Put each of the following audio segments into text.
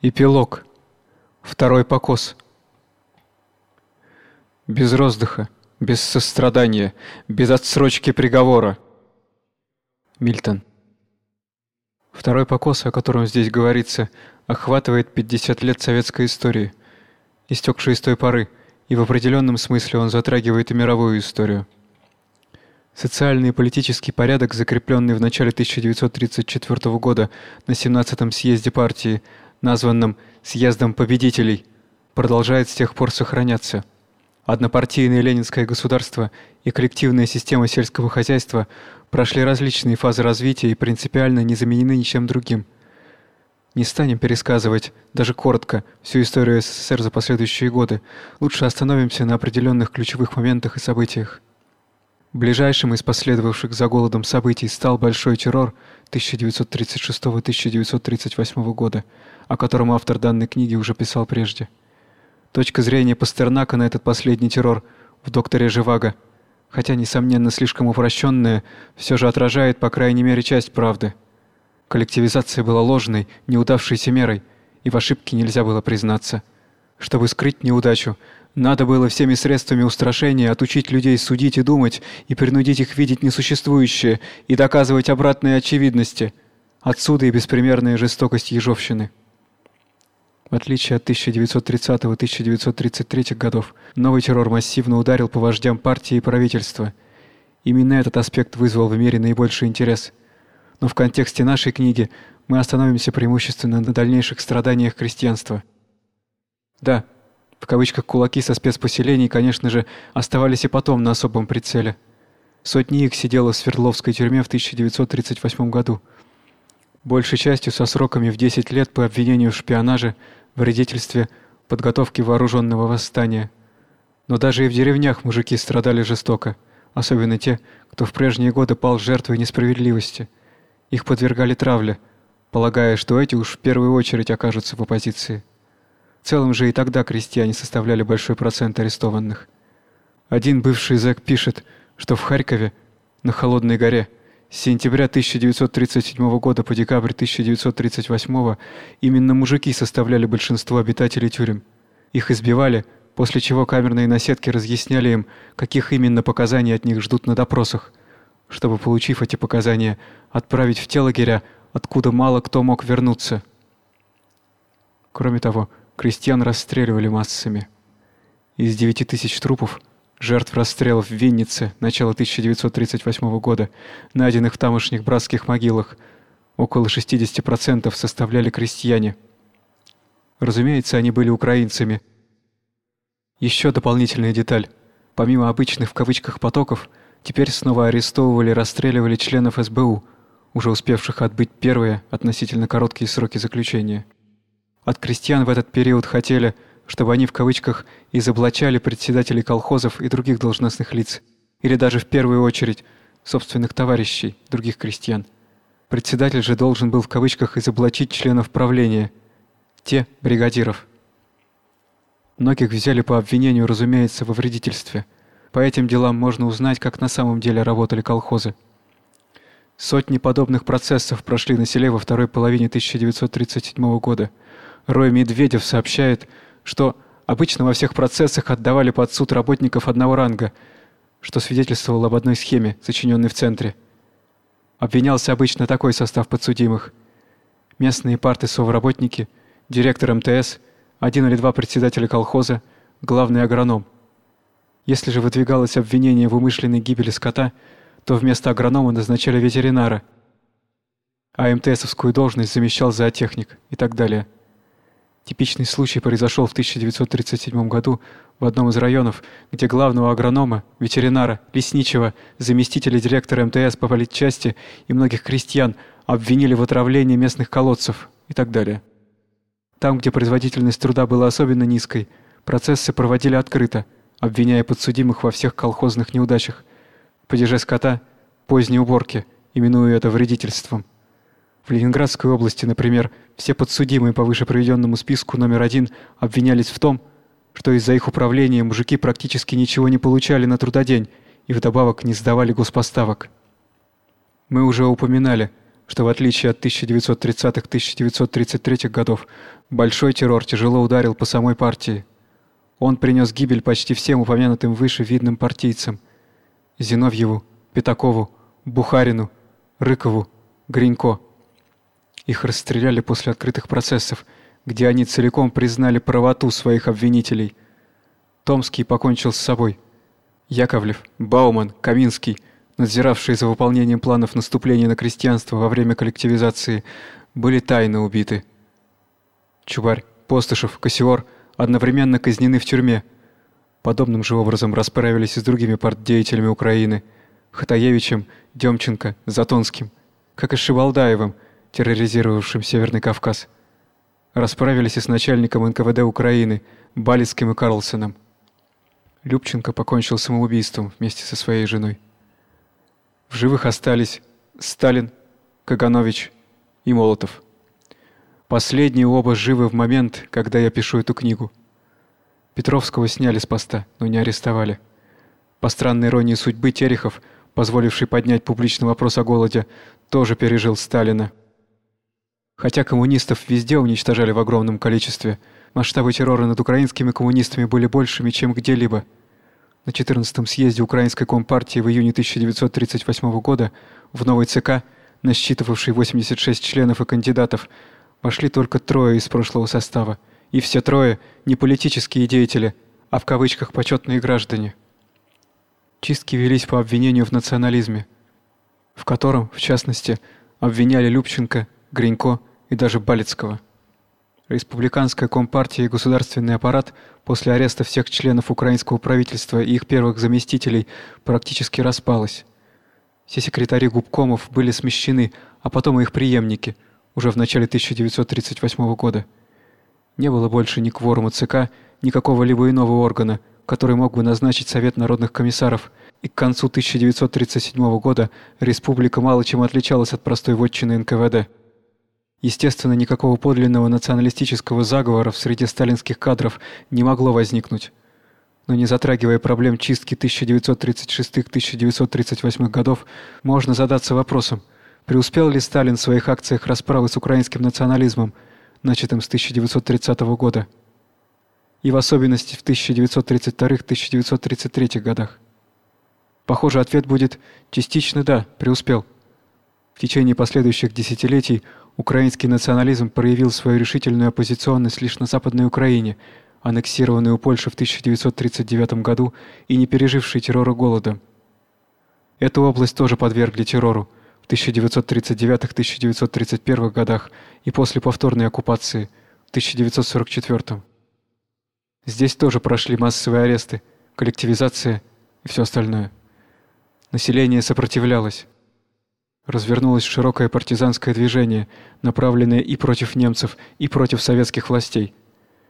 Эпилог. Второй покос. Без роздыха, без сострадания, без отсрочки приговора. Мильтон. Второй покос, о котором здесь говорится, охватывает 50 лет советской истории, истекшей с той поры, и в определенном смысле он затрагивает и мировую историю. Социальный и политический порядок, закрепленный в начале 1934 года на 17-м съезде партии, названном съездом победителей, продолжает с тех пор сохраняться. Однопартийное ленинское государство и коллективная система сельского хозяйства прошли различные фазы развития и принципиально не заменены ничем другим. Не станем пересказывать даже коротко всю историю СССР за последующие годы. Лучше остановимся на определенных ключевых моментах и событиях. Ближайшим из последовавших за голодом событий стал большой террор 1936-1938 года, о котором автор данной книги уже писал прежде. Точка зрения Пастернака на этот последний террор в докторе Живаго, хотя несомненно слишком упрощенная, все же отражает по крайней мере часть правды. Коллективизация была ложной, неудавшейся мерой, и в ошибке нельзя было признаться. Чтобы скрыть неудачу, надо было всеми средствами устрашения отучить людей судить и думать, и принудить их видеть несуществующее, и доказывать обратные очевидности. Отсюда и беспримерная жестокость Ежовщины. В отличие от 1930-1933 годов, новый террор массивно ударил по вождям партии и правительства. Именно этот аспект вызвал в мире наибольший интерес. Но в контексте нашей книги мы остановимся преимущественно на дальнейших страданиях крестьянства. Да, в кавычках кулаки со спецпоселений, конечно же, оставались и потом на особом прицеле. Сотни их сидело в Свердловской тюрьме в 1938 году. Большей частью со сроками в 10 лет по обвинению в шпионаже, вредительстве, подготовке вооруженного восстания. Но даже и в деревнях мужики страдали жестоко, особенно те, кто в прежние годы пал жертвой несправедливости. Их подвергали травле, полагая, что эти уж в первую очередь окажутся в оппозиции. В целом же и тогда крестьяне составляли большой процент арестованных. Один бывший зэк пишет, что в Харькове, на Холодной горе, с сентября 1937 года по декабрь 1938 именно мужики составляли большинство обитателей тюрем. Их избивали, после чего камерные наседки разъясняли им, каких именно показаний от них ждут на допросах, чтобы, получив эти показания, отправить в те лагеря, откуда мало кто мог вернуться. Кроме того, крестьян расстреливали массами. Из 9 тысяч трупов, жертв расстрелов в Виннице начала 1938 года, найденных в тамошних братских могилах, около 60% составляли крестьяне. Разумеется, они были украинцами. Еще дополнительная деталь. Помимо обычных в кавычках потоков, теперь снова арестовывали и расстреливали членов СБУ, уже успевших отбыть первые относительно короткие сроки заключения. От крестьян в этот период хотели, чтобы они в кавычках изоблачали председателей колхозов и других должностных лиц, или даже в первую очередь собственных товарищей, других крестьян. Председатель же должен был в кавычках изоблачить членов правления, те бригадиров. Многих взяли по обвинению, разумеется, во вредительстве. По этим делам можно узнать, как на самом деле работали колхозы. Сотни подобных процессов прошли на селе во второй половине 1937 года. Рой Медведев сообщает, что обычно во всех процессах отдавали под суд работников одного ранга, что свидетельствовало об одной схеме, сочиненной в центре. Обвинялся обычно такой состав подсудимых: местные парты совработники, директор МТС, один или два председателя колхоза, главный агроном. Если же выдвигалось обвинение в умышленной гибели скота, то вместо агронома назначали ветеринара, а МТСовскую должность замещал зоотехник и так далее. Типичный случай произошел в 1937 году в одном из районов, где главного агронома, ветеринара, лесничего, заместителя директора МТС по политчасти и многих крестьян обвинили в отравлении местных колодцев и так далее. Там, где производительность труда была особенно низкой, процессы проводили открыто, обвиняя подсудимых во всех колхозных неудачах, падеже скота, поздней уборке, именуя это вредительством. В Ленинградской области, например, все подсудимые по выше приведенному списку номер один обвинялись в том, что из-за их управления мужики практически ничего не получали на трудодень и вдобавок не сдавали госпоставок. Мы уже упоминали, что в отличие от 1930-1933 годов, большой террор тяжело ударил по самой партии. Он принес гибель почти всем упомянутым выше видным партийцам: Зиновьеву, Пятакову, Бухарину, Рыкову, Гринько. Их расстреляли после открытых процессов, где они целиком признали правоту своих обвинителей. Томский покончил с собой. Яковлев, Бауман, Каминский, надзиравшие за выполнением планов наступления на крестьянство во время коллективизации, были тайно убиты. Чубарь, Постышев, Косиор одновременно казнены в тюрьме. Подобным же образом расправились и с другими партдеятелями Украины: Хатаевичем, Демченко, Затонским, как и Шибалдаевым, терроризировавшим Северный Кавказ. Расправились и с начальником НКВД Украины Балицким и Карлсоном. Любченко покончил самоубийством вместе со своей женой. В живых остались Сталин, Каганович и Молотов. Последние оба живы в момент, когда я пишу эту книгу. Петровского сняли с поста, но не арестовали. По странной иронии судьбы Терехов, позволивший поднять публичный вопрос о голоде, тоже пережил Сталина. Хотя коммунистов везде уничтожали в огромном количестве, масштабы террора над украинскими коммунистами были большими, чем где-либо. На 14-м съезде Украинской компартии в июне 1938 года в новый ЦК, насчитывавший 86 членов и кандидатов, вошли только трое из прошлого состава, и все трое не политические деятели, а в кавычках почетные граждане. Чистки велись по обвинению в национализме, в котором, в частности, обвиняли Любченко, Гринько и даже Балицкого. Республиканская компартия и государственный аппарат после ареста всех членов украинского правительства и их первых заместителей практически распалась. Все секретари губкомов были смещены, а потом и их преемники уже в начале 1938 года. Не было больше ни кворума ЦК, ни какого-либо иного органа, который мог бы назначить Совет народных комиссаров, и к концу 1937 года республика мало чем отличалась от простой вотчины НКВД. Естественно, никакого подлинного националистического заговора в среде сталинских кадров не могло возникнуть. Но не затрагивая проблем чистки 1936-1938 годов, можно задаться вопросом: преуспел ли Сталин в своих акциях расправы с украинским национализмом, начатым с 1930 года, и в особенности в 1932-1933 годах? Похоже, ответ будет частично да, преуспел. В течение последующих десятилетий Украинский национализм проявил свою решительную оппозиционность лишь на Западной Украине, аннексированной у Польши в 1939 году и не пережившей террора голода. Эту область тоже подвергли террору в 1939-1931 годах и после повторной оккупации в 1944. Здесь тоже прошли массовые аресты, коллективизация и все остальное. Население сопротивлялось развернулось широкое партизанское движение, направленное и против немцев, и против советских властей.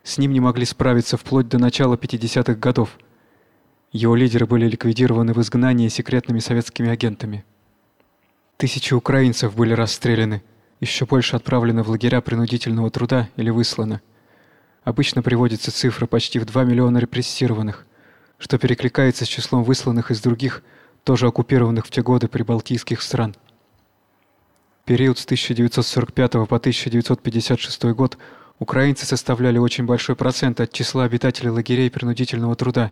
С ним не могли справиться вплоть до начала 50-х годов. Его лидеры были ликвидированы в изгнании секретными советскими агентами. Тысячи украинцев были расстреляны, еще больше отправлены в лагеря принудительного труда или высланы. Обычно приводится цифра почти в 2 миллиона репрессированных, что перекликается с числом высланных из других, тоже оккупированных в те годы прибалтийских стран период с 1945 по 1956 год украинцы составляли очень большой процент от числа обитателей лагерей принудительного труда,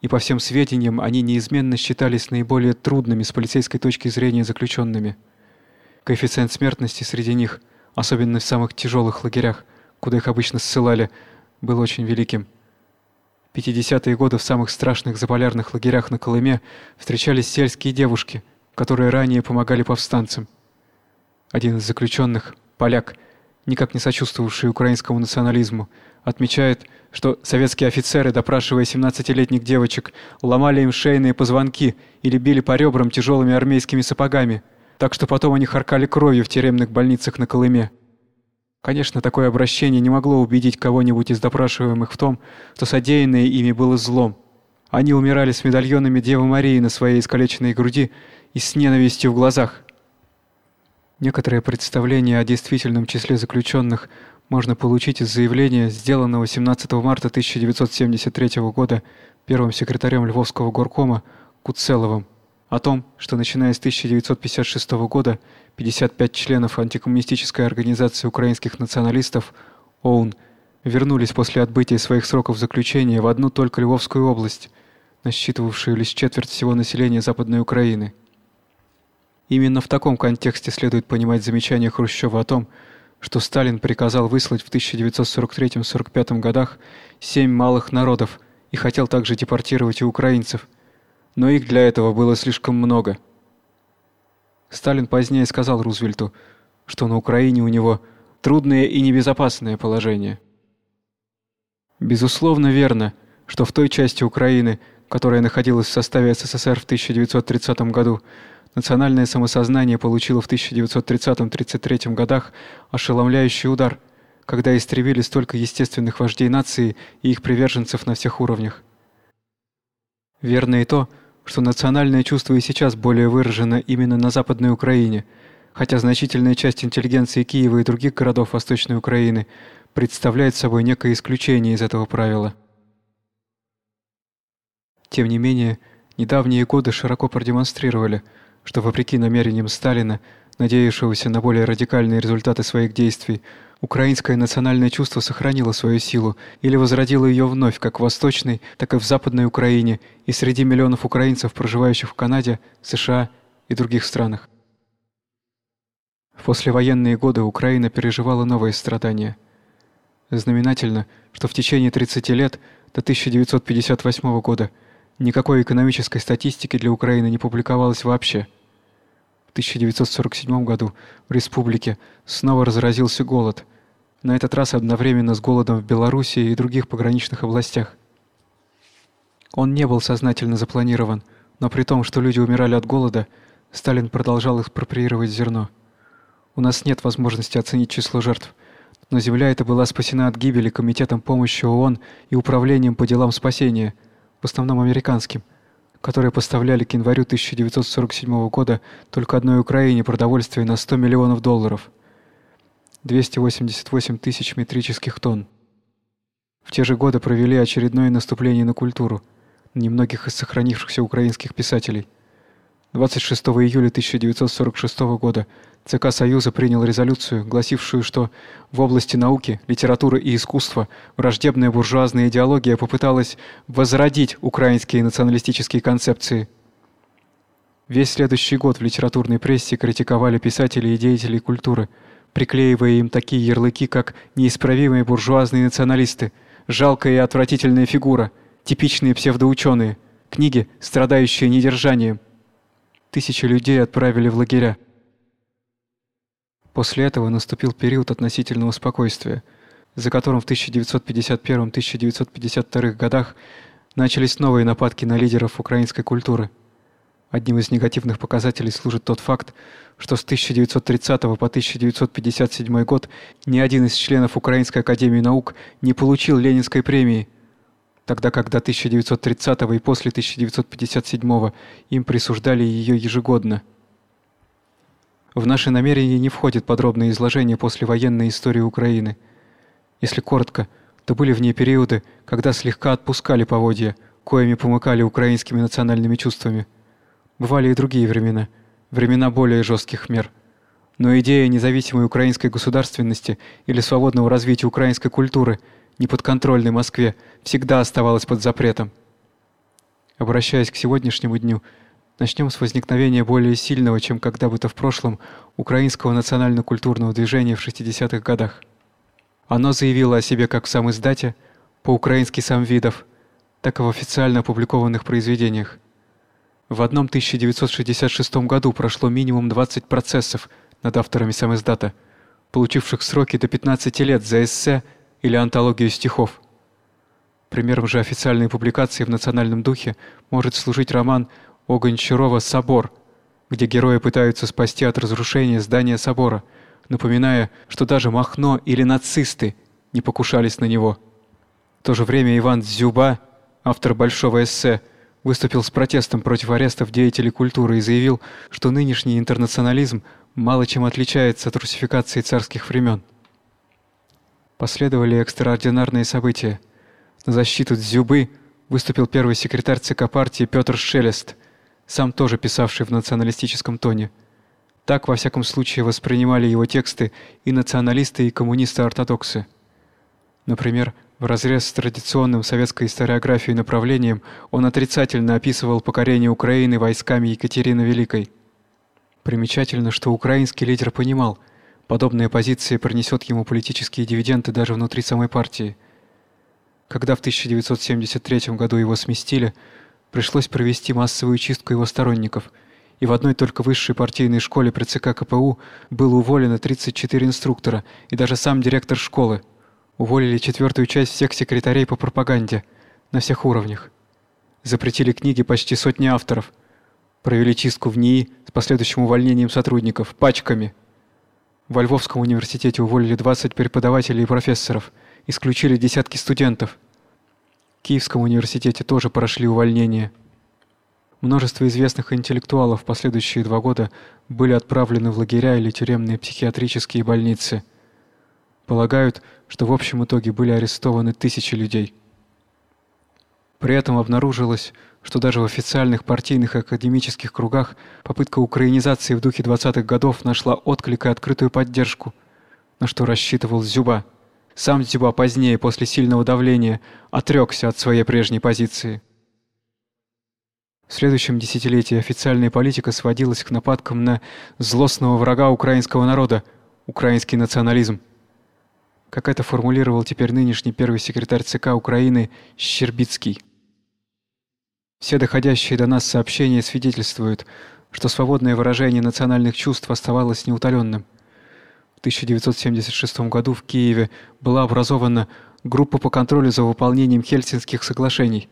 и по всем сведениям они неизменно считались наиболее трудными с полицейской точки зрения заключенными. Коэффициент смертности среди них, особенно в самых тяжелых лагерях, куда их обычно ссылали, был очень великим. В 50-е годы в самых страшных заполярных лагерях на Колыме встречались сельские девушки, которые ранее помогали повстанцам. Один из заключенных, поляк, никак не сочувствовавший украинскому национализму, отмечает, что советские офицеры, допрашивая 17-летних девочек, ломали им шейные позвонки или били по ребрам тяжелыми армейскими сапогами, так что потом они харкали кровью в тюремных больницах на Колыме. Конечно, такое обращение не могло убедить кого-нибудь из допрашиваемых в том, что содеянное ими было злом. Они умирали с медальонами Девы Марии на своей искалеченной груди и с ненавистью в глазах. Некоторое представление о действительном числе заключенных можно получить из заявления, сделанного 17 марта 1973 года первым секретарем Львовского горкома Куцеловым о том, что начиная с 1956 года 55 членов антикоммунистической организации украинских националистов ОУН вернулись после отбытия своих сроков заключения в одну только Львовскую область, насчитывавшую лишь четверть всего населения Западной Украины. Именно в таком контексте следует понимать замечание Хрущева о том, что Сталин приказал выслать в 1943-45 годах семь малых народов и хотел также депортировать и украинцев, но их для этого было слишком много. Сталин позднее сказал Рузвельту, что на Украине у него трудное и небезопасное положение. Безусловно верно, что в той части Украины, которая находилась в составе СССР в 1930 году, национальное самосознание получило в 1930-33 годах ошеломляющий удар, когда истребили столько естественных вождей нации и их приверженцев на всех уровнях. Верно и то, что национальное чувство и сейчас более выражено именно на Западной Украине, хотя значительная часть интеллигенции Киева и других городов Восточной Украины представляет собой некое исключение из этого правила. Тем не менее, недавние годы широко продемонстрировали, что вопреки намерениям Сталина, надеявшегося на более радикальные результаты своих действий, украинское национальное чувство сохранило свою силу или возродило ее вновь как в Восточной, так и в Западной Украине и среди миллионов украинцев, проживающих в Канаде, США и других странах. В послевоенные годы Украина переживала новые страдания – Знаменательно, что в течение 30 лет до 1958 года никакой экономической статистики для Украины не публиковалось вообще. В 1947 году в республике снова разразился голод. На этот раз одновременно с голодом в Белоруссии и других пограничных областях. Он не был сознательно запланирован, но при том, что люди умирали от голода, Сталин продолжал экспроприировать зерно. У нас нет возможности оценить число жертв – но земля эта была спасена от гибели комитетом помощи ООН и управлением по делам спасения, в основном американским, которые поставляли к январю 1947 года только одной Украине продовольствие на 100 миллионов долларов. 288 тысяч метрических тонн. В те же годы провели очередное наступление на культуру немногих из сохранившихся украинских писателей. 26 июля 1946 года ЦК Союза принял резолюцию, гласившую, что в области науки, литературы и искусства враждебная буржуазная идеология попыталась возродить украинские националистические концепции. Весь следующий год в литературной прессе критиковали писателей и деятелей культуры, приклеивая им такие ярлыки, как неисправимые буржуазные националисты, жалкая и отвратительная фигура, типичные псевдоученые, книги, страдающие недержанием. Тысячи людей отправили в лагеря. После этого наступил период относительного спокойствия, за которым в 1951-1952 годах начались новые нападки на лидеров украинской культуры. Одним из негативных показателей служит тот факт, что с 1930 по 1957 год ни один из членов Украинской академии наук не получил Ленинской премии, тогда как до 1930 и после 1957 им присуждали ее ежегодно. В наши намерения не входит подробное изложение послевоенной истории Украины. Если коротко, то были в ней периоды, когда слегка отпускали поводья, коими помыкали украинскими национальными чувствами. Бывали и другие времена, времена более жестких мер. Но идея независимой украинской государственности или свободного развития украинской культуры, неподконтрольной Москве, всегда оставалась под запретом. Обращаясь к сегодняшнему дню, Начнем с возникновения более сильного, чем когда бы то в прошлом, украинского национально-культурного движения в 60-х годах. Оно заявило о себе как в сам издате, по-украински сам видов, так и в официально опубликованных произведениях. В одном 1966 году прошло минимум 20 процессов над авторами сам издата, получивших сроки до 15 лет за эссе или антологию стихов. Примером же официальной публикации в национальном духе может служить роман о «Собор», где герои пытаются спасти от разрушения здание собора, напоминая, что даже Махно или нацисты не покушались на него. В то же время Иван Дзюба, автор большого эссе, выступил с протестом против арестов деятелей культуры и заявил, что нынешний интернационализм мало чем отличается от русификации царских времен. Последовали экстраординарные события. На защиту Дзюбы выступил первый секретарь ЦК партии Петр Шелест – сам тоже писавший в националистическом тоне. Так, во всяком случае, воспринимали его тексты и националисты, и коммунисты-ортодоксы. Например, вразрез с традиционным советской историографией направлением он отрицательно описывал покорение Украины войсками Екатерины Великой. Примечательно, что украинский лидер понимал, подобная позиция принесет ему политические дивиденды даже внутри самой партии. Когда в 1973 году его сместили, пришлось провести массовую чистку его сторонников, и в одной только высшей партийной школе при ЦК КПУ было уволено 34 инструктора и даже сам директор школы. Уволили четвертую часть всех секретарей по пропаганде на всех уровнях. Запретили книги почти сотни авторов. Провели чистку в НИИ с последующим увольнением сотрудников пачками. В Львовском университете уволили 20 преподавателей и профессоров, исключили десятки студентов. Киевском университете тоже прошли увольнения. Множество известных интеллектуалов в последующие два года были отправлены в лагеря или тюремные психиатрические больницы. Полагают, что в общем итоге были арестованы тысячи людей. При этом обнаружилось, что даже в официальных партийных и академических кругах попытка украинизации в духе 20-х годов нашла отклик и открытую поддержку, на что рассчитывал Зюба. Сам Зюба позднее, после сильного давления, отрекся от своей прежней позиции. В следующем десятилетии официальная политика сводилась к нападкам на злостного врага украинского народа украинский национализм как это формулировал теперь нынешний первый секретарь ЦК Украины Щербицкий. Все доходящие до нас сообщения свидетельствуют, что свободное выражение национальных чувств оставалось неутоленным. В 1976 году в Киеве была образована группа по контролю за выполнением Хельсинских соглашений,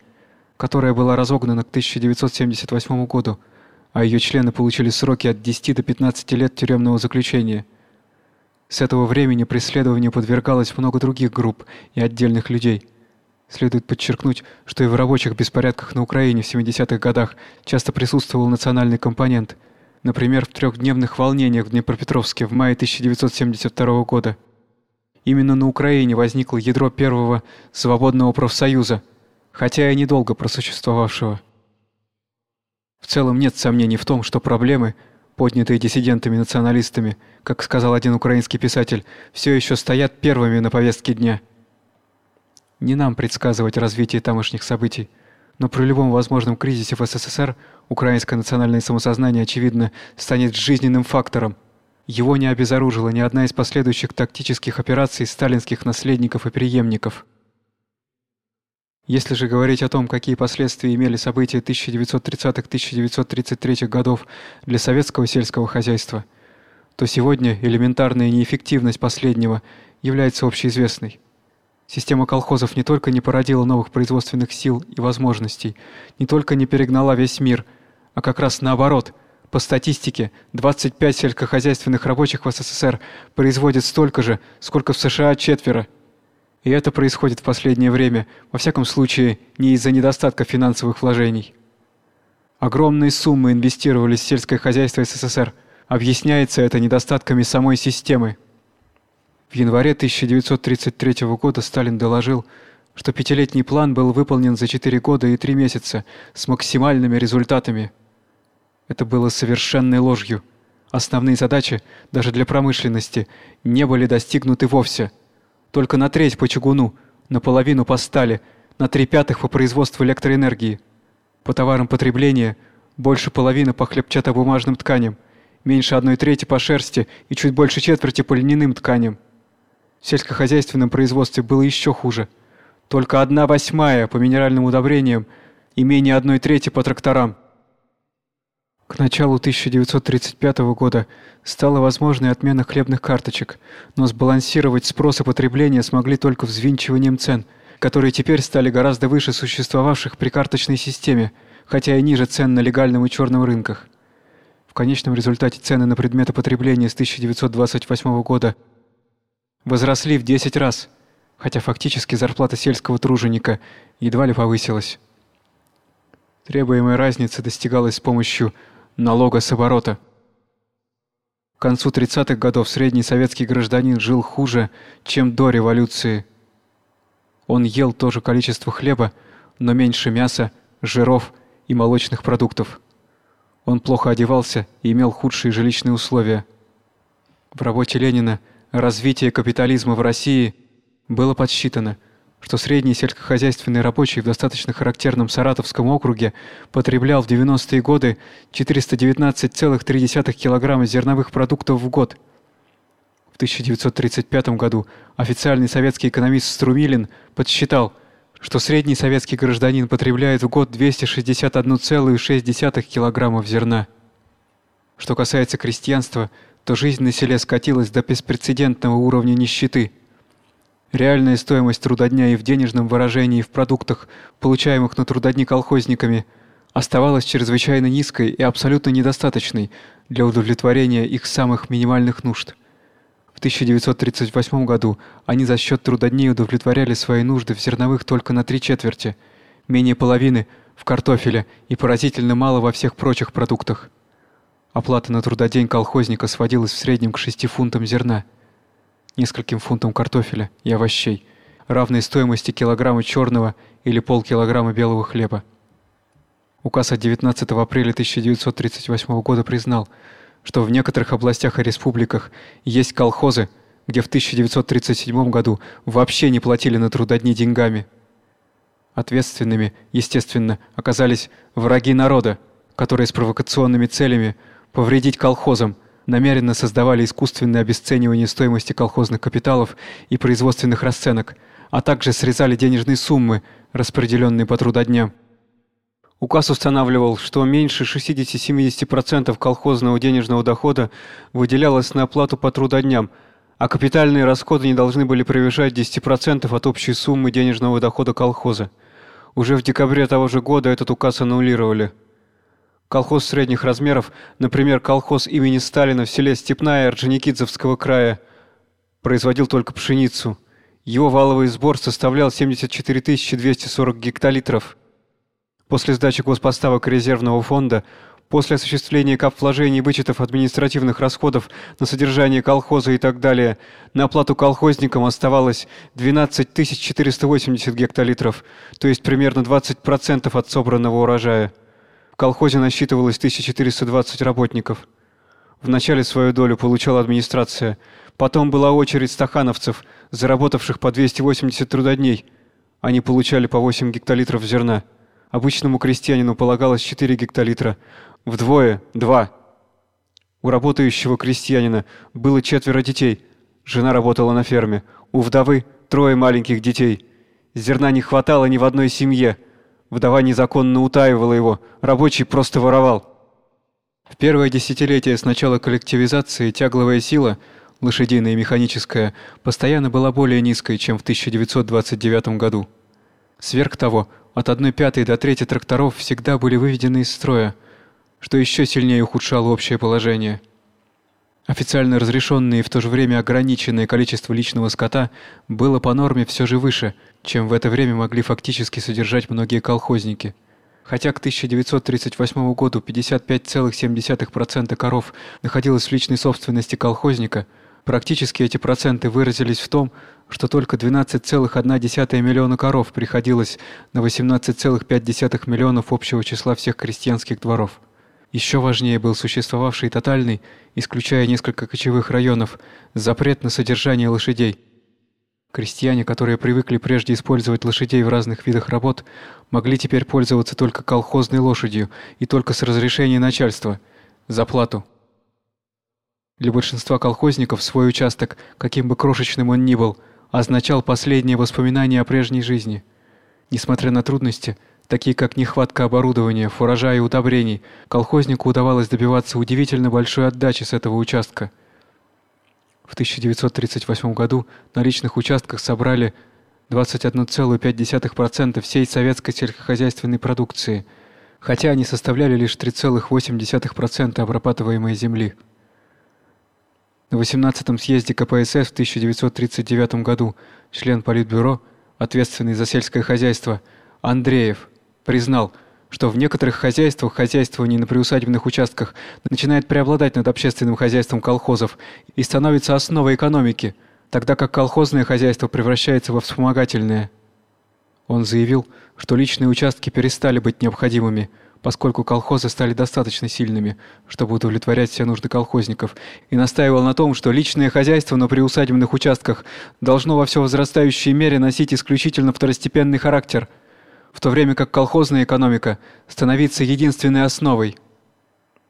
которая была разогнана к 1978 году, а ее члены получили сроки от 10 до 15 лет тюремного заключения – с этого времени преследованию подвергалось много других групп и отдельных людей. Следует подчеркнуть, что и в рабочих беспорядках на Украине в 70-х годах часто присутствовал национальный компонент. Например, в трехдневных волнениях в Днепропетровске в мае 1972 года. Именно на Украине возникло ядро первого свободного профсоюза, хотя и недолго просуществовавшего. В целом нет сомнений в том, что проблемы – поднятые диссидентами-националистами, как сказал один украинский писатель, все еще стоят первыми на повестке дня. Не нам предсказывать развитие тамошних событий, но при любом возможном кризисе в СССР украинское национальное самосознание очевидно станет жизненным фактором. Его не обезоружила ни одна из последующих тактических операций сталинских наследников и преемников. Если же говорить о том, какие последствия имели события 1930-1933 годов для советского сельского хозяйства, то сегодня элементарная неэффективность последнего является общеизвестной. Система колхозов не только не породила новых производственных сил и возможностей, не только не перегнала весь мир, а как раз наоборот. По статистике, 25 сельскохозяйственных рабочих в СССР производят столько же, сколько в США четверо. И это происходит в последнее время, во всяком случае, не из-за недостатка финансовых вложений. Огромные суммы инвестировались в сельское хозяйство СССР. Объясняется это недостатками самой системы. В январе 1933 года Сталин доложил, что пятилетний план был выполнен за 4 года и 3 месяца с максимальными результатами. Это было совершенной ложью. Основные задачи, даже для промышленности, не были достигнуты вовсе – только на треть по чугуну, наполовину по стали, на три пятых по производству электроэнергии. По товарам потребления больше половины по хлопчатобумажным тканям, меньше одной трети по шерсти и чуть больше четверти по льняным тканям. Сельскохозяйственном производстве было еще хуже. Только одна восьмая по минеральным удобрениям и менее одной трети по тракторам. К началу 1935 года стала возможной отмена хлебных карточек, но сбалансировать спрос и потребление смогли только взвинчиванием цен, которые теперь стали гораздо выше существовавших при карточной системе, хотя и ниже цен на легальном и черном рынках. В конечном результате цены на предметы потребления с 1928 года возросли в 10 раз, хотя фактически зарплата сельского труженика едва ли повысилась. Требуемая разница достигалась с помощью налога с оборота. К концу 30-х годов средний советский гражданин жил хуже, чем до революции. Он ел то же количество хлеба, но меньше мяса, жиров и молочных продуктов. Он плохо одевался и имел худшие жилищные условия. В работе Ленина Развитие капитализма в России было подсчитано, что средний сельскохозяйственный рабочий в достаточно характерном Саратовском округе потреблял в 90-е годы 419,3 кг зерновых продуктов в год. В 1935 году официальный советский экономист Струмилин подсчитал, что средний советский гражданин потребляет в год 261,6 кг зерна. Что касается крестьянства, то жизнь на селе скатилась до беспрецедентного уровня нищеты. Реальная стоимость трудодня и в денежном выражении, и в продуктах, получаемых на трудодни колхозниками, оставалась чрезвычайно низкой и абсолютно недостаточной для удовлетворения их самых минимальных нужд. В 1938 году они за счет трудодней удовлетворяли свои нужды в зерновых только на три четверти, менее половины в картофеле и поразительно мало во всех прочих продуктах. Оплата на трудодень колхозника сводилась в среднем к 6 фунтам зерна, нескольким фунтам картофеля и овощей, равной стоимости килограмма черного или полкилограмма белого хлеба. Указ от 19 апреля 1938 года признал, что в некоторых областях и республиках есть колхозы, где в 1937 году вообще не платили на трудодни деньгами. Ответственными, естественно, оказались враги народа, которые с провокационными целями повредить колхозам, намеренно создавали искусственное обесценивание стоимости колхозных капиталов и производственных расценок, а также срезали денежные суммы, распределенные по трудодням. Указ устанавливал, что меньше 60-70% колхозного денежного дохода выделялось на оплату по трудодням, а капитальные расходы не должны были превышать 10% от общей суммы денежного дохода колхоза. Уже в декабре того же года этот указ аннулировали. Колхоз средних размеров, например, колхоз имени Сталина в селе Степная Орджоникидзевского края, производил только пшеницу. Его валовый сбор составлял 74 240 гектолитров. После сдачи госпоставок резервного фонда, после осуществления капвложений и вычетов административных расходов на содержание колхоза и так далее, на оплату колхозникам оставалось 12 480 гектолитров, то есть примерно 20% от собранного урожая. В колхозе насчитывалось 1420 работников. Вначале свою долю получала администрация, потом была очередь стахановцев, заработавших по 280 трудодней. Они получали по 8 гектолитров зерна. Обычному крестьянину полагалось 4 гектолитра, вдвое 2. У работающего крестьянина было четверо детей. Жена работала на ферме. У вдовы трое маленьких детей. Зерна не хватало ни в одной семье. Вдова незаконно утаивала его, рабочий просто воровал. В первое десятилетие с начала коллективизации тягловая сила, лошадиная и механическая, постоянно была более низкой, чем в 1929 году. Сверх того, от 1/5 до 3 тракторов всегда были выведены из строя, что еще сильнее ухудшало общее положение. Официально разрешенное и в то же время ограниченное количество личного скота было по норме все же выше, чем в это время могли фактически содержать многие колхозники. Хотя к 1938 году 55,7% коров находилось в личной собственности колхозника, практически эти проценты выразились в том, что только 12,1 миллиона коров приходилось на 18,5 миллионов общего числа всех крестьянских дворов. Еще важнее был существовавший тотальный, исключая несколько кочевых районов, запрет на содержание лошадей. Крестьяне, которые привыкли прежде использовать лошадей в разных видах работ, могли теперь пользоваться только колхозной лошадью и только с разрешения начальства за плату. Для большинства колхозников свой участок, каким бы крошечным он ни был, означал последнее воспоминание о прежней жизни. Несмотря на трудности, такие как нехватка оборудования, фуража и удобрений, колхознику удавалось добиваться удивительно большой отдачи с этого участка. В 1938 году на личных участках собрали 21,5% всей советской сельскохозяйственной продукции, хотя они составляли лишь 3,8% обрабатываемой земли. На 18-м съезде КПСС в 1939 году член Политбюро, ответственный за сельское хозяйство, Андреев признал, что в некоторых хозяйствах хозяйствование на приусадебных участках начинает преобладать над общественным хозяйством колхозов и становится основой экономики, тогда как колхозное хозяйство превращается во вспомогательное. Он заявил, что личные участки перестали быть необходимыми, поскольку колхозы стали достаточно сильными, чтобы удовлетворять все нужды колхозников, и настаивал на том, что личное хозяйство на приусадебных участках должно во все возрастающей мере носить исключительно второстепенный характер, в то время как колхозная экономика становится единственной основой.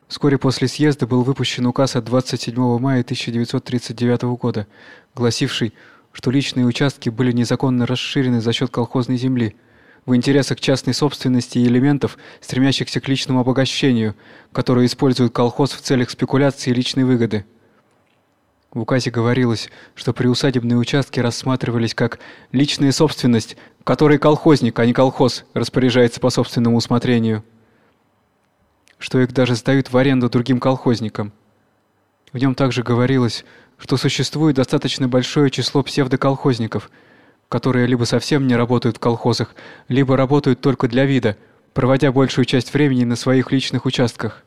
Вскоре после съезда был выпущен указ от 27 мая 1939 года, гласивший, что личные участки были незаконно расширены за счет колхозной земли в интересах частной собственности и элементов, стремящихся к личному обогащению, которые используют колхоз в целях спекуляции и личной выгоды. В указе говорилось, что приусадебные участки рассматривались как личная собственность, которой колхозник, а не колхоз, распоряжается по собственному усмотрению. Что их даже сдают в аренду другим колхозникам. В нем также говорилось, что существует достаточно большое число псевдоколхозников, которые либо совсем не работают в колхозах, либо работают только для вида, проводя большую часть времени на своих личных участках.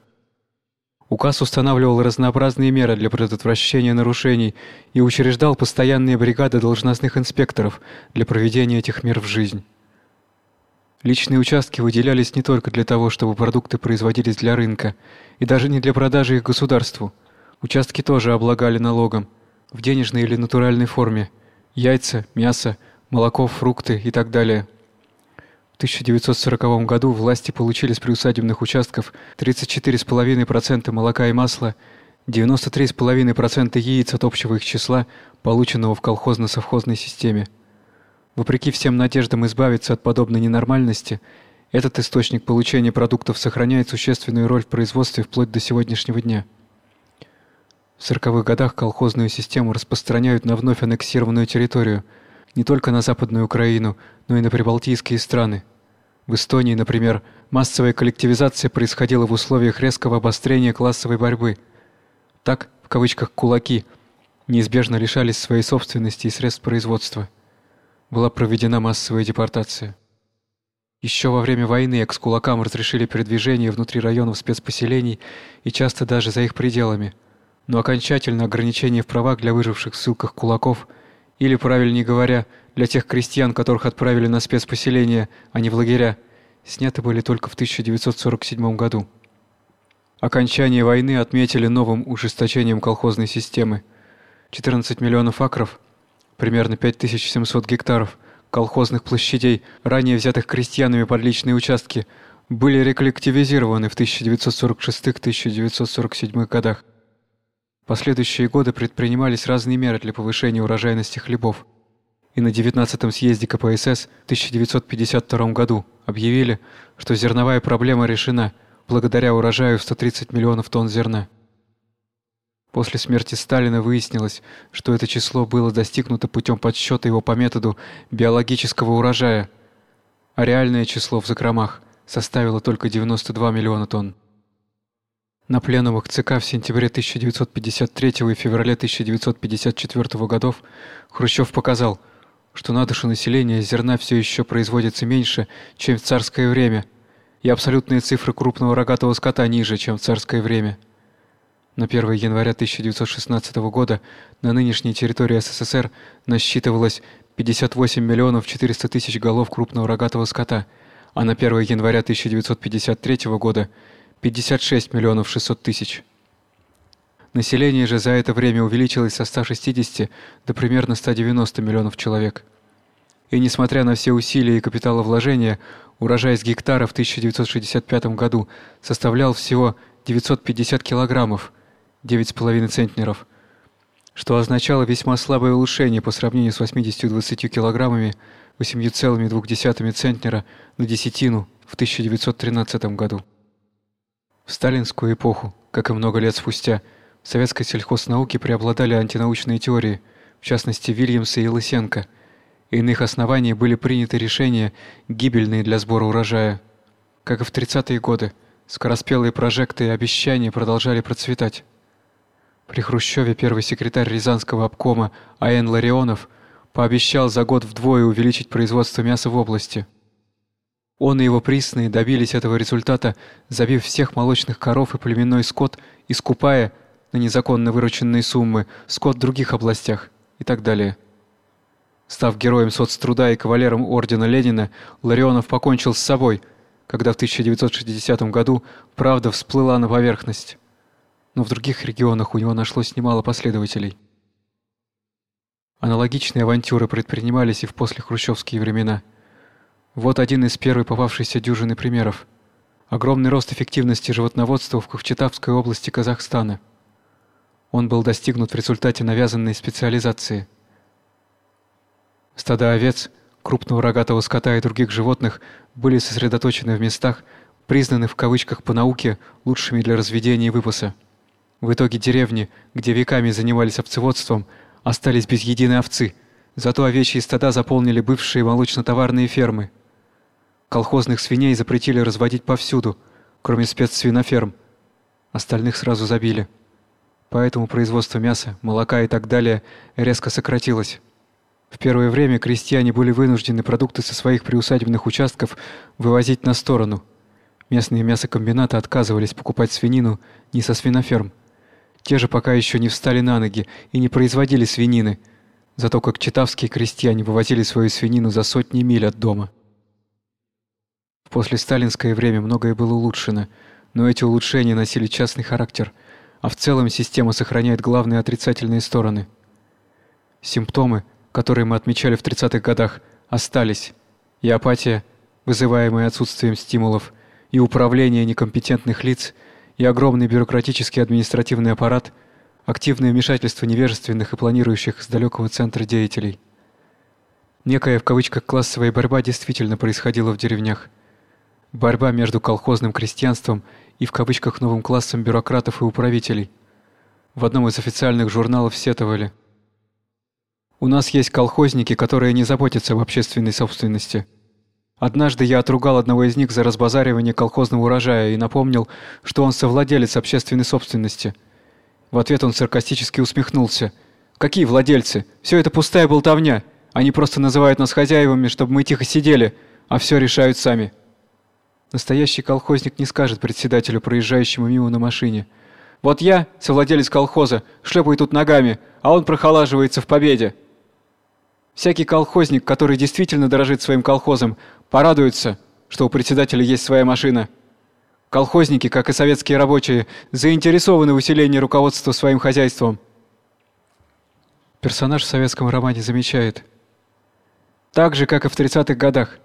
Указ устанавливал разнообразные меры для предотвращения нарушений и учреждал постоянные бригады должностных инспекторов для проведения этих мер в жизнь. Личные участки выделялись не только для того, чтобы продукты производились для рынка, и даже не для продажи их государству – Участки тоже облагали налогом в денежной или натуральной форме: яйца, мясо, молоко, фрукты и так далее. В 1940 году власти получили с приусадебных участков 34,5% молока и масла, 93,5% яиц от общего их числа, полученного в колхозно-совхозной системе. Вопреки всем надеждам избавиться от подобной ненормальности, этот источник получения продуктов сохраняет существенную роль в производстве вплоть до сегодняшнего дня. В сороковых годах колхозную систему распространяют на вновь аннексированную территорию, не только на Западную Украину, но и на прибалтийские страны. В Эстонии, например, массовая коллективизация происходила в условиях резкого обострения классовой борьбы. Так, в кавычках кулаки неизбежно лишались своей собственности и средств производства. Была проведена массовая депортация. Еще во время войны экс-кулакам разрешили передвижение внутри районов спецпоселений и часто даже за их пределами – но окончательно ограничение в правах для выживших в ссылках кулаков, или, правильнее говоря, для тех крестьян, которых отправили на спецпоселения, а не в лагеря, сняты были только в 1947 году. Окончание войны отметили новым ужесточением колхозной системы. 14 миллионов акров, примерно 5700 гектаров колхозных площадей, ранее взятых крестьянами под личные участки, были реколлективизированы в 1946-1947 годах последующие годы предпринимались разные меры для повышения урожайности хлебов. И на 19-м съезде КПСС в 1952 году объявили, что зерновая проблема решена благодаря урожаю в 130 миллионов тонн зерна. После смерти Сталина выяснилось, что это число было достигнуто путем подсчета его по методу биологического урожая, а реальное число в закромах составило только 92 миллиона тонн. На пленумах ЦК в сентябре 1953 и феврале 1954 годов Хрущев показал, что на душу населения зерна все еще производится меньше, чем в царское время, и абсолютные цифры крупного рогатого скота ниже, чем в царское время. На 1 января 1916 года на нынешней территории СССР насчитывалось 58 миллионов 400 тысяч голов крупного рогатого скота, а на 1 января 1953 года 56 миллионов 600 тысяч. Население же за это время увеличилось со 160 до примерно 190 миллионов человек. И несмотря на все усилия и капиталовложения, урожай с гектара в 1965 году составлял всего 950 килограммов, 9,5 центнеров, что означало весьма слабое улучшение по сравнению с 80-20 килограммами, 8,2 центнера на десятину в 1913 году. В сталинскую эпоху, как и много лет спустя, в советской сельхознауке преобладали антинаучные теории, в частности Вильямса и Лысенко. Иных оснований были приняты решения, гибельные для сбора урожая. Как и в 30-е годы, скороспелые прожекты и обещания продолжали процветать. При Хрущеве первый секретарь Рязанского обкома А.Н. Ларионов пообещал за год вдвое увеличить производство мяса в области – он и его присные добились этого результата, забив всех молочных коров и племенной скот, искупая на незаконно вырученные суммы скот в других областях и так далее. Став героем соцтруда и кавалером ордена Ленина, Ларионов покончил с собой, когда в 1960 году правда всплыла на поверхность. Но в других регионах у него нашлось немало последователей. Аналогичные авантюры предпринимались и в послехрущевские времена. Вот один из первых попавшихся дюжины примеров. Огромный рост эффективности животноводства в Ковчетавской области Казахстана. Он был достигнут в результате навязанной специализации. Стада овец, крупного рогатого скота и других животных были сосредоточены в местах, признанных в кавычках по науке лучшими для разведения и выпаса. В итоге деревни, где веками занимались овцеводством, остались без единой овцы, зато овечьи стада заполнили бывшие молочно-товарные фермы. Колхозных свиней запретили разводить повсюду, кроме спецсвиноферм. Остальных сразу забили. Поэтому производство мяса, молока и так далее резко сократилось. В первое время крестьяне были вынуждены продукты со своих приусадебных участков вывозить на сторону. Местные мясокомбинаты отказывались покупать свинину не со свиноферм. Те же пока еще не встали на ноги и не производили свинины, зато как читавские крестьяне вывозили свою свинину за сотни миль от дома. В послесталинское время многое было улучшено, но эти улучшения носили частный характер, а в целом система сохраняет главные отрицательные стороны. Симптомы, которые мы отмечали в 30-х годах, остались. И апатия, вызываемая отсутствием стимулов, и управление некомпетентных лиц – и огромный бюрократический административный аппарат, активное вмешательство невежественных и планирующих с далекого центра деятелей. Некая в кавычках классовая борьба действительно происходила в деревнях. Борьба между колхозным крестьянством и в кавычках новым классом бюрократов и управителей. В одном из официальных журналов сетовали: У нас есть колхозники, которые не заботятся об общественной собственности. Однажды я отругал одного из них за разбазаривание колхозного урожая и напомнил, что он совладелец общественной собственности. В ответ он саркастически усмехнулся. Какие владельцы? Все это пустая болтовня. Они просто называют нас хозяевами, чтобы мы тихо сидели, а все решают сами. Настоящий колхозник не скажет председателю, проезжающему мимо на машине: "Вот я, совладелец колхоза, шлепаю тут ногами, а он прохолаживается в победе". Всякий колхозник, который действительно дорожит своим колхозом, порадуется, что у председателя есть своя машина. Колхозники, как и советские рабочие, заинтересованы в усилении руководства своим хозяйством. Персонаж в советском романе замечает: так же, как и в 30-х годах,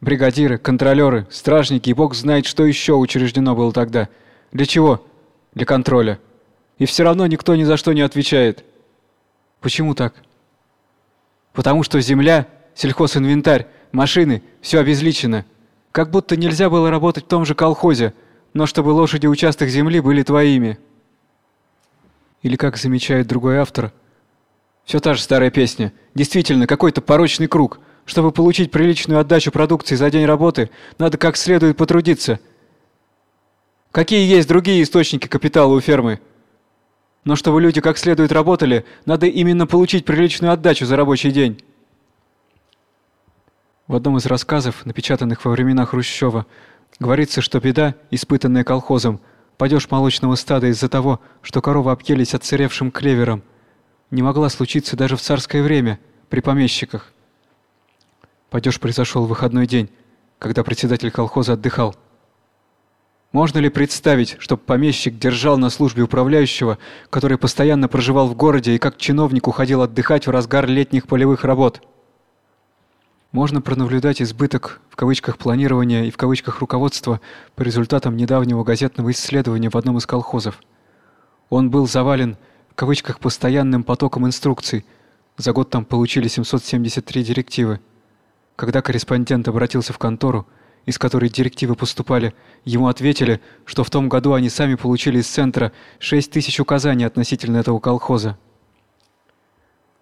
бригадиры, контролеры, стражники и бог знает, что еще учреждено было тогда. Для чего? Для контроля. И все равно никто ни за что не отвечает. Почему так? Потому что земля, сельхозинвентарь, машины все обезличено. Как будто нельзя было работать в том же колхозе, но чтобы лошади участок земли были твоими. Или как замечает другой автор, все та же старая песня. Действительно, какой-то порочный круг. Чтобы получить приличную отдачу продукции за день работы, надо как следует потрудиться. Какие есть другие источники капитала у фермы? Но чтобы люди как следует работали, надо именно получить приличную отдачу за рабочий день. В одном из рассказов, напечатанных во времена Хрущева, говорится, что беда, испытанная колхозом, падеж молочного стада из-за того, что коровы объелись отсыревшим клевером, не могла случиться даже в царское время при помещиках. Падеж произошел в выходной день, когда председатель колхоза отдыхал. Можно ли представить, чтобы помещик держал на службе управляющего, который постоянно проживал в городе и как чиновник уходил отдыхать в разгар летних полевых работ? Можно пронаблюдать избыток в кавычках планирования и в кавычках руководства по результатам недавнего газетного исследования в одном из колхозов. Он был завален в кавычках постоянным потоком инструкций. За год там получили 773 директивы. Когда корреспондент обратился в контору, из которой директивы поступали, ему ответили, что в том году они сами получили из центра 6 тысяч указаний относительно этого колхоза.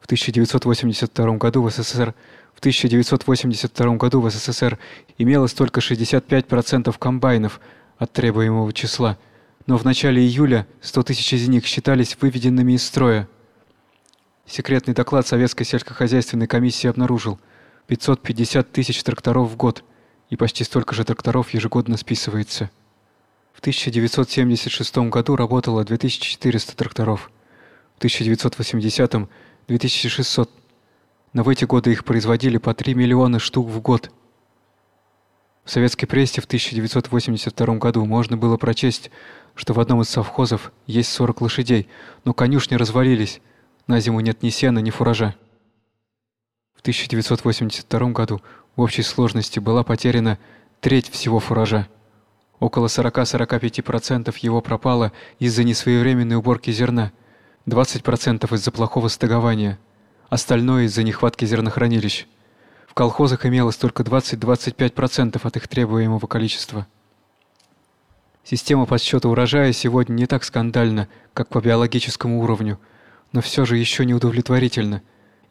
В 1982 году в СССР в 1982 году в СССР имелось только 65% комбайнов от требуемого числа, но в начале июля 100 тысяч из них считались выведенными из строя. Секретный доклад Советской сельскохозяйственной комиссии обнаружил 550 тысяч тракторов в год – и почти столько же тракторов ежегодно списывается. В 1976 году работало 2400 тракторов, в 1980 2600. Но в эти годы их производили по 3 миллиона штук в год. В советской прессе в 1982 году можно было прочесть, что в одном из совхозов есть 40 лошадей, но конюшни развалились. На зиму нет ни сена, ни фуража. В 1982 году в общей сложности была потеряна треть всего фуража. Около 40-45% его пропало из-за несвоевременной уборки зерна, 20% из-за плохого стыгования, остальное из-за нехватки зернохранилищ. В колхозах имелось только 20-25% от их требуемого количества. Система подсчета урожая сегодня не так скандальна, как по биологическому уровню, но все же еще не удовлетворительна.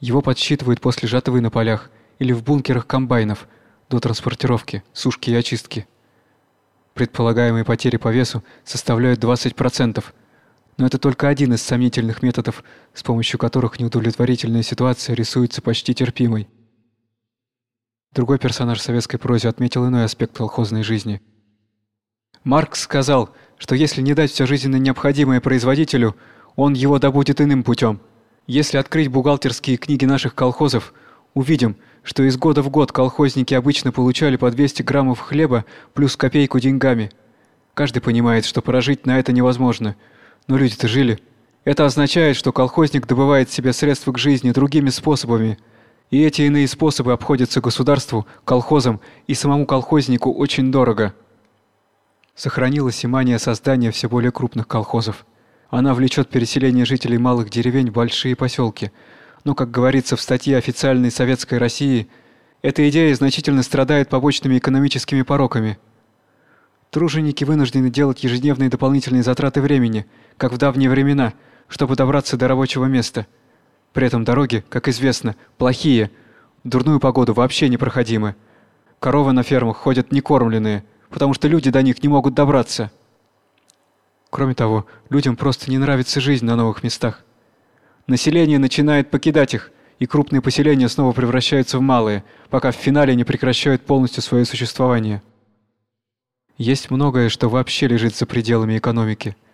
Его подсчитывают после жатвы на полях или в бункерах комбайнов до транспортировки, сушки и очистки. Предполагаемые потери по весу составляют 20%, но это только один из сомнительных методов, с помощью которых неудовлетворительная ситуация рисуется почти терпимой. Другой персонаж в советской прозе отметил иной аспект колхозной жизни. Маркс сказал, что если не дать все жизненно необходимое производителю, он его добудет иным путем. Если открыть бухгалтерские книги наших колхозов, увидим, что из года в год колхозники обычно получали по 200 граммов хлеба плюс копейку деньгами. Каждый понимает, что прожить на это невозможно. Но люди-то жили. Это означает, что колхозник добывает себе средства к жизни другими способами – и эти иные способы обходятся государству, колхозам и самому колхознику очень дорого. Сохранилась и мания создания все более крупных колхозов. Она влечет переселение жителей малых деревень в большие поселки. Но, как говорится в статье официальной советской России, эта идея значительно страдает побочными экономическими пороками. Труженики вынуждены делать ежедневные дополнительные затраты времени, как в давние времена, чтобы добраться до рабочего места – при этом дороги, как известно, плохие. В дурную погоду вообще непроходимы. Коровы на фермах ходят некормленные, потому что люди до них не могут добраться. Кроме того, людям просто не нравится жизнь на новых местах. Население начинает покидать их, и крупные поселения снова превращаются в малые, пока в финале не прекращают полностью свое существование. Есть многое, что вообще лежит за пределами экономики –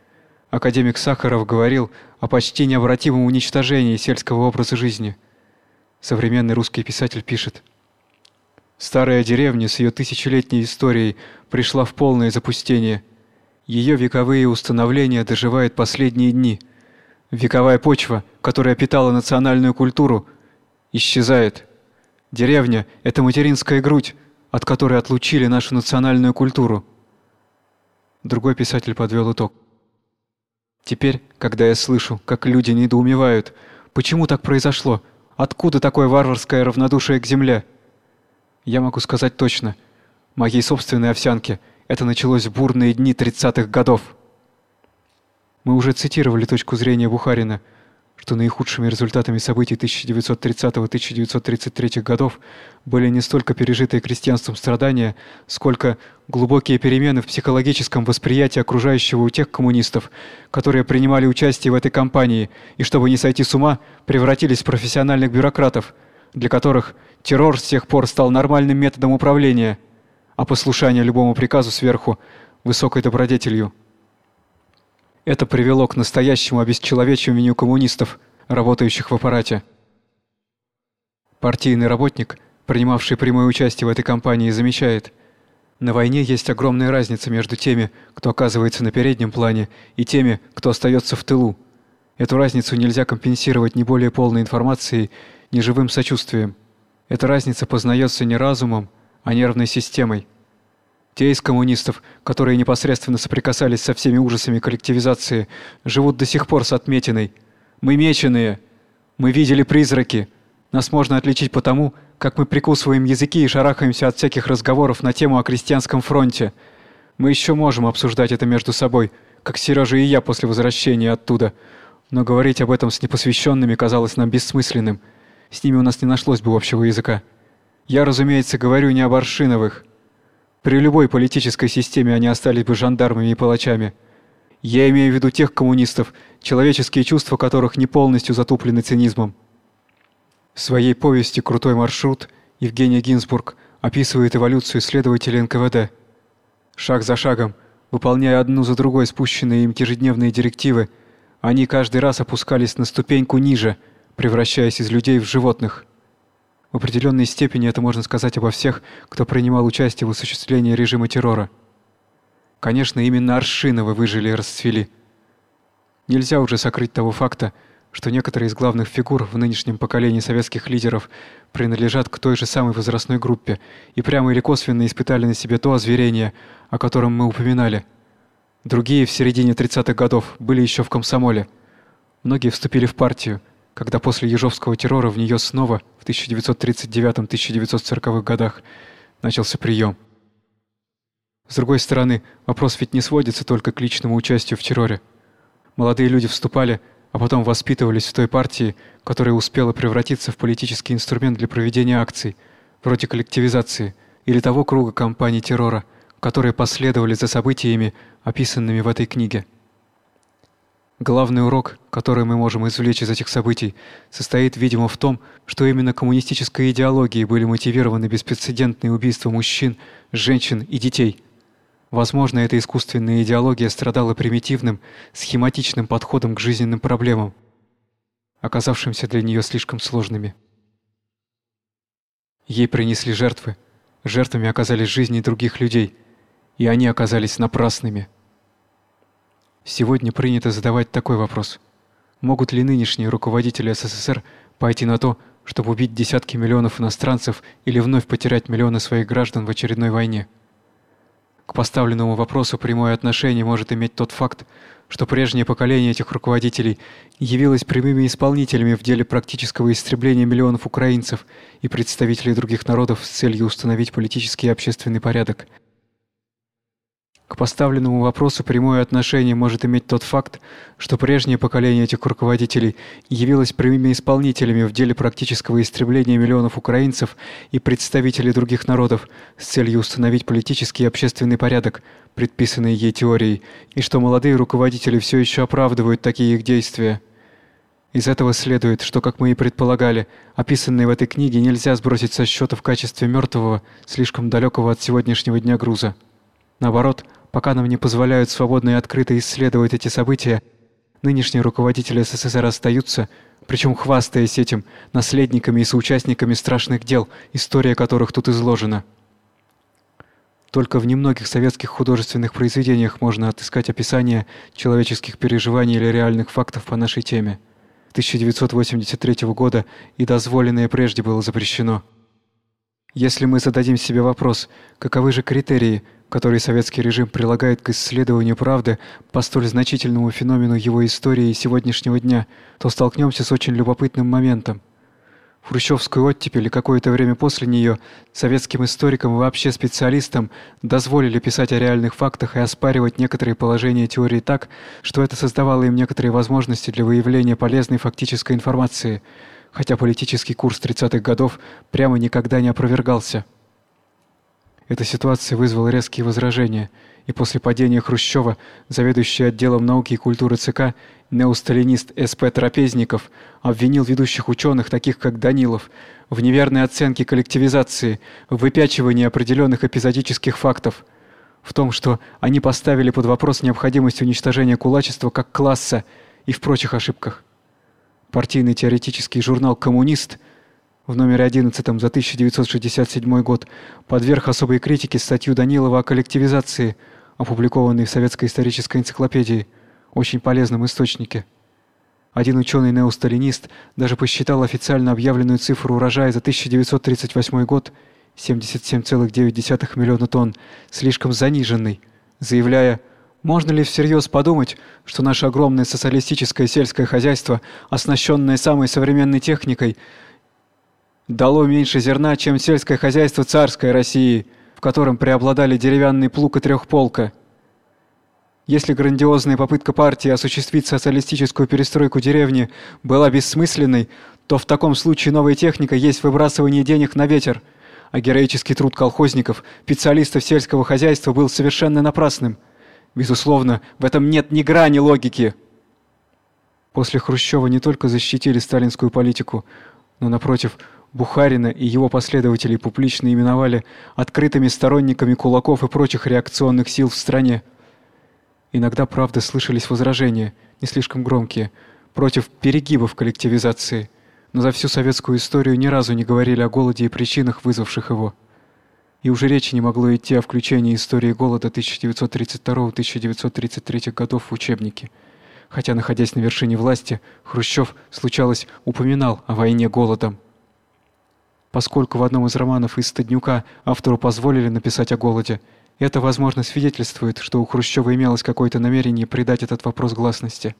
Академик Сахаров говорил о почти необратимом уничтожении сельского образа жизни. Современный русский писатель пишет: Старая деревня с ее тысячелетней историей пришла в полное запустение. Ее вековые установления доживают последние дни. Вековая почва, которая питала национальную культуру, исчезает. Деревня это материнская грудь, от которой отлучили нашу национальную культуру. Другой писатель подвел итог. Теперь, когда я слышу, как люди недоумевают, почему так произошло, откуда такое варварское равнодушие к земле, я могу сказать точно, моей собственной овсянке это началось в бурные дни 30-х годов. Мы уже цитировали точку зрения Бухарина – что наихудшими результатами событий 1930-1933 годов были не столько пережитые крестьянством страдания, сколько глубокие перемены в психологическом восприятии окружающего у тех коммунистов, которые принимали участие в этой кампании и чтобы не сойти с ума, превратились в профессиональных бюрократов, для которых террор с тех пор стал нормальным методом управления, а послушание любому приказу сверху высокой добродетелью. Это привело к настоящему обесчеловечиванию коммунистов, работающих в аппарате. Партийный работник, принимавший прямое участие в этой кампании, замечает: на войне есть огромная разница между теми, кто оказывается на переднем плане, и теми, кто остается в тылу. Эту разницу нельзя компенсировать ни более полной информацией, ни живым сочувствием. Эта разница познается не разумом, а нервной системой. Те из коммунистов, которые непосредственно соприкасались со всеми ужасами коллективизации, живут до сих пор с отметиной «Мы меченые! Мы видели призраки!» Нас можно отличить по тому, как мы прикусываем языки и шарахаемся от всяких разговоров на тему о крестьянском фронте. Мы еще можем обсуждать это между собой, как Сережа и я после возвращения оттуда. Но говорить об этом с непосвященными казалось нам бессмысленным. С ними у нас не нашлось бы общего языка. Я, разумеется, говорю не об Аршиновых, при любой политической системе они остались бы жандармами и палачами. Я имею в виду тех коммунистов, человеческие чувства которых не полностью затуплены цинизмом. В своей повести Крутой маршрут Евгения Гинзбург описывает эволюцию исследователей НКВД. Шаг за шагом, выполняя одну за другой спущенные им ежедневные директивы, они каждый раз опускались на ступеньку ниже, превращаясь из людей в животных. В определенной степени это можно сказать обо всех, кто принимал участие в осуществлении режима террора. Конечно, именно Аршиновы выжили и расцвели. Нельзя уже сокрыть того факта, что некоторые из главных фигур в нынешнем поколении советских лидеров принадлежат к той же самой возрастной группе и прямо или косвенно испытали на себе то озверение, о котором мы упоминали. Другие в середине 30-х годов были еще в комсомоле. Многие вступили в партию, когда после Ежовского террора в нее снова в 1939-1940 годах начался прием. С другой стороны, вопрос ведь не сводится только к личному участию в терроре. Молодые люди вступали, а потом воспитывались в той партии, которая успела превратиться в политический инструмент для проведения акций, вроде коллективизации или того круга кампаний террора, которые последовали за событиями, описанными в этой книге. Главный урок, который мы можем извлечь из этих событий, состоит, видимо, в том, что именно коммунистической идеологией были мотивированы беспрецедентные убийства мужчин, женщин и детей. Возможно, эта искусственная идеология страдала примитивным, схематичным подходом к жизненным проблемам, оказавшимся для нее слишком сложными. Ей принесли жертвы, жертвами оказались жизни других людей, и они оказались напрасными. Сегодня принято задавать такой вопрос: могут ли нынешние руководители СССР пойти на то, чтобы убить десятки миллионов иностранцев или вновь потерять миллионы своих граждан в очередной войне? К поставленному вопросу прямое отношение может иметь тот факт, что прежнее поколение этих руководителей явилось прямыми исполнителями в деле практического истребления миллионов украинцев и представителей других народов с целью установить политический и общественный порядок – к поставленному вопросу прямое отношение может иметь тот факт, что прежнее поколение этих руководителей явилось прямыми исполнителями в деле практического истребления миллионов украинцев и представителей других народов с целью установить политический и общественный порядок, предписанный ей теорией, и что молодые руководители все еще оправдывают такие их действия. Из этого следует, что, как мы и предполагали, описанное в этой книге нельзя сбросить со счета в качестве мертвого, слишком далекого от сегодняшнего дня груза. Наоборот, пока нам не позволяют свободно и открыто исследовать эти события, нынешние руководители СССР остаются, причем хвастаясь этим, наследниками и соучастниками страшных дел, история которых тут изложена. Только в немногих советских художественных произведениях можно отыскать описание человеческих переживаний или реальных фактов по нашей теме. 1983 года и дозволенное прежде было запрещено. Если мы зададим себе вопрос, каковы же критерии, который советский режим прилагает к исследованию правды по столь значительному феномену его истории и сегодняшнего дня, то столкнемся с очень любопытным моментом. В хрущевскую оттепель и какое-то время после нее советским историкам и вообще специалистам дозволили писать о реальных фактах и оспаривать некоторые положения теории так, что это создавало им некоторые возможности для выявления полезной фактической информации, хотя политический курс 30-х годов прямо никогда не опровергался. Эта ситуация вызвала резкие возражения, и после падения Хрущева заведующий отделом науки и культуры ЦК неосталинист СП Трапезников обвинил ведущих ученых, таких как Данилов, в неверной оценке коллективизации, в выпячивании определенных эпизодических фактов, в том, что они поставили под вопрос необходимость уничтожения кулачества как класса и в прочих ошибках. Партийный теоретический журнал Коммунист в номере 11 за 1967 год подверг особой критике статью Данилова о коллективизации, опубликованной в Советской исторической энциклопедии, очень полезном источнике. Один ученый-неосталинист даже посчитал официально объявленную цифру урожая за 1938 год 77,9 миллиона тонн слишком заниженной, заявляя: "Можно ли всерьез подумать, что наше огромное социалистическое сельское хозяйство, оснащенное самой современной техникой, дало меньше зерна, чем сельское хозяйство царской России, в котором преобладали деревянный плуг и трехполка. Если грандиозная попытка партии осуществить социалистическую перестройку деревни была бессмысленной, то в таком случае новая техника есть выбрасывание денег на ветер, а героический труд колхозников, специалистов сельского хозяйства был совершенно напрасным. Безусловно, в этом нет ни грани логики. После Хрущева не только защитили сталинскую политику, но напротив, Бухарина и его последователей публично именовали открытыми сторонниками кулаков и прочих реакционных сил в стране. Иногда, правда, слышались возражения, не слишком громкие, против перегибов коллективизации, но за всю советскую историю ни разу не говорили о голоде и причинах, вызвавших его. И уже речи не могло идти о включении истории голода 1932-1933 годов в учебники. Хотя, находясь на вершине власти, Хрущев, случалось, упоминал о войне голодом. Поскольку в одном из романов из Стаднюка автору позволили написать о голоде, это, возможно, свидетельствует, что у Хрущева имелось какое-то намерение придать этот вопрос гласности.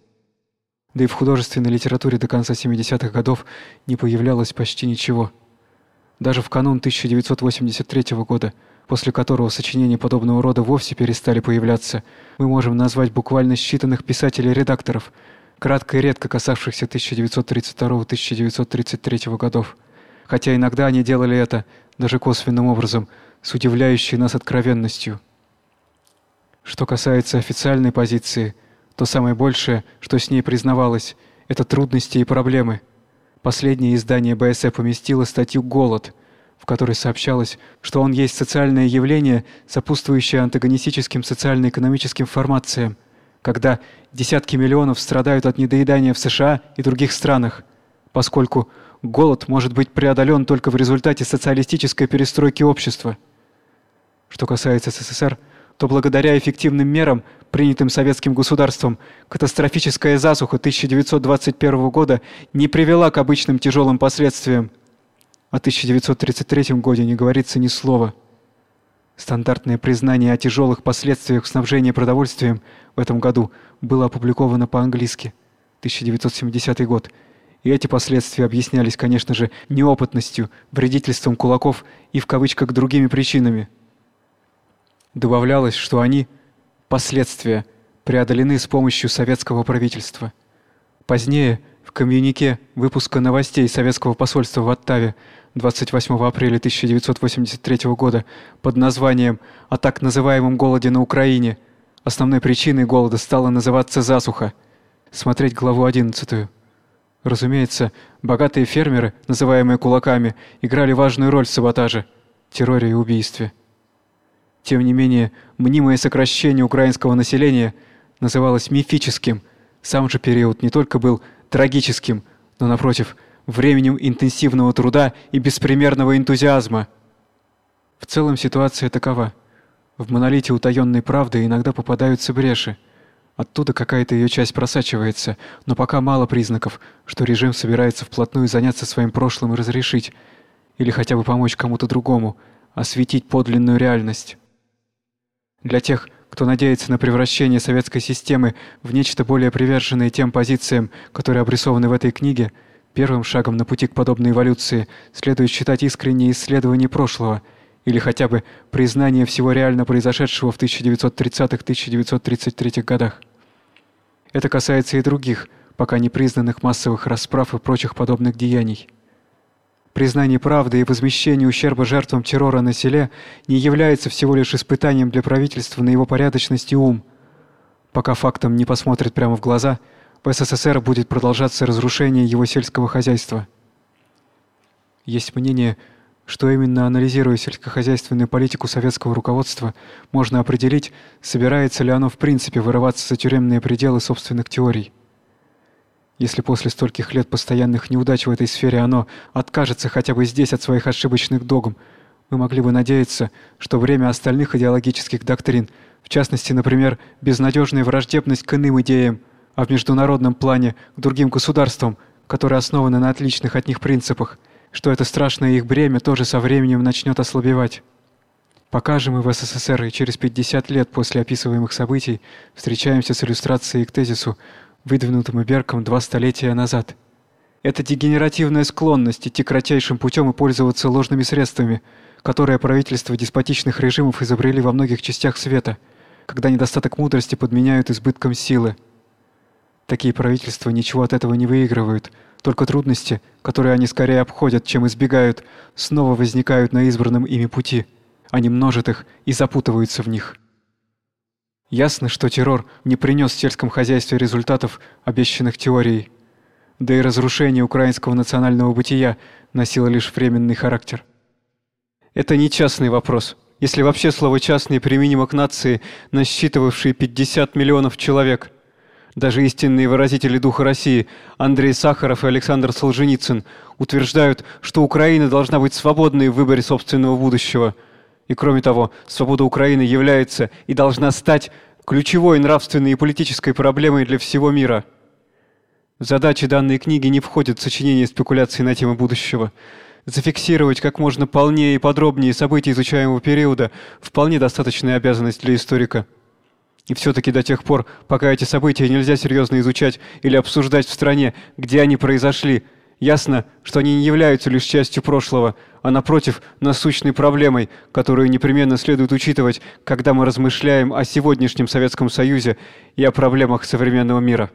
Да и в художественной литературе до конца 70-х годов не появлялось почти ничего. Даже в канун 1983 года, после которого сочинения подобного рода вовсе перестали появляться, мы можем назвать буквально считанных писателей-редакторов, кратко и редко касавшихся 1932-1933 годов. Хотя иногда они делали это даже косвенным образом – с удивляющей нас откровенностью. Что касается официальной позиции, то самое большее, что с ней признавалось, это трудности и проблемы. Последнее издание БСЭ поместило статью «Голод», в которой сообщалось, что он есть социальное явление, сопутствующее антагонистическим социально-экономическим формациям, когда десятки миллионов страдают от недоедания в США и других странах, поскольку голод может быть преодолен только в результате социалистической перестройки общества. Что касается СССР, то благодаря эффективным мерам, принятым советским государством, катастрофическая засуха 1921 года не привела к обычным тяжелым последствиям. О 1933 году не говорится ни слова. Стандартное признание о тяжелых последствиях снабжения продовольствием в этом году было опубликовано по-английски. 1970 год. И эти последствия объяснялись, конечно же, неопытностью, вредительством кулаков и в кавычках другими причинами. Добавлялось, что они последствия преодолены с помощью советского правительства. Позднее в коммюнике выпуска новостей советского посольства в Оттаве 28 апреля 1983 года под названием о так называемом голоде на Украине основной причиной голода стала называться засуха. Смотреть главу 11. Разумеется, богатые фермеры, называемые кулаками, играли важную роль в саботаже, терроре и убийстве. Тем не менее, мнимое сокращение украинского населения называлось мифическим. Сам же период не только был трагическим, но напротив, временем интенсивного труда и беспримерного энтузиазма. В целом ситуация такова: в монолите утаённой правды иногда попадаются бреши. Оттуда какая-то ее часть просачивается, но пока мало признаков, что режим собирается вплотную заняться своим прошлым и разрешить или хотя бы помочь кому-то другому осветить подлинную реальность. Для тех, кто надеется на превращение советской системы в нечто более приверженное тем позициям, которые обрисованы в этой книге, первым шагом на пути к подобной эволюции следует считать искреннее исследование прошлого или хотя бы признание всего реально произошедшего в 1930-1933 годах. Это касается и других, пока не признанных массовых расправ и прочих подобных деяний. Признание правды и возмещение ущерба жертвам террора на селе не является всего лишь испытанием для правительства на его порядочность и ум. Пока фактам не посмотрят прямо в глаза, в СССР будет продолжаться разрушение его сельского хозяйства. Есть мнение, что именно анализируя сельскохозяйственную политику советского руководства, можно определить, собирается ли оно в принципе вырываться за тюремные пределы собственных теорий. Если после стольких лет постоянных неудач в этой сфере оно откажется хотя бы здесь от своих ошибочных догм, мы могли бы надеяться, что время остальных идеологических доктрин, в частности, например, безнадежная враждебность к иным идеям, а в международном плане к другим государствам, которые основаны на отличных от них принципах, что это страшное их бремя тоже со временем начнет ослабевать. Пока же мы в СССР и через 50 лет после описываемых событий встречаемся с иллюстрацией к тезису выдвинутому Берком два столетия назад. Это дегенеративная склонность идти кратчайшим путем и пользоваться ложными средствами, которые правительства деспотичных режимов изобрели во многих частях света, когда недостаток мудрости подменяют избытком силы. Такие правительства ничего от этого не выигрывают, только трудности, которые они скорее обходят, чем избегают, снова возникают на избранном ими пути. Они множат их и запутываются в них. Ясно, что террор не принес в сельском хозяйстве результатов, обещанных теорией. Да и разрушение украинского национального бытия носило лишь временный характер. Это не частный вопрос. Если вообще слово частный применимо к нации, насчитывавшей 50 миллионов человек. Даже истинные выразители духа России Андрей Сахаров и Александр Солженицын утверждают, что Украина должна быть свободной в выборе собственного будущего. И кроме того, свобода Украины является и должна стать ключевой нравственной и политической проблемой для всего мира. В задачи данной книги не входит сочинение спекуляций на тему будущего. Зафиксировать как можно полнее и подробнее события изучаемого периода вполне достаточная обязанность для историка. И все-таки до тех пор, пока эти события нельзя серьезно изучать или обсуждать в стране, где они произошли, ясно, что они не являются лишь частью прошлого, а напротив, насущной проблемой, которую непременно следует учитывать, когда мы размышляем о сегодняшнем Советском Союзе и о проблемах современного мира.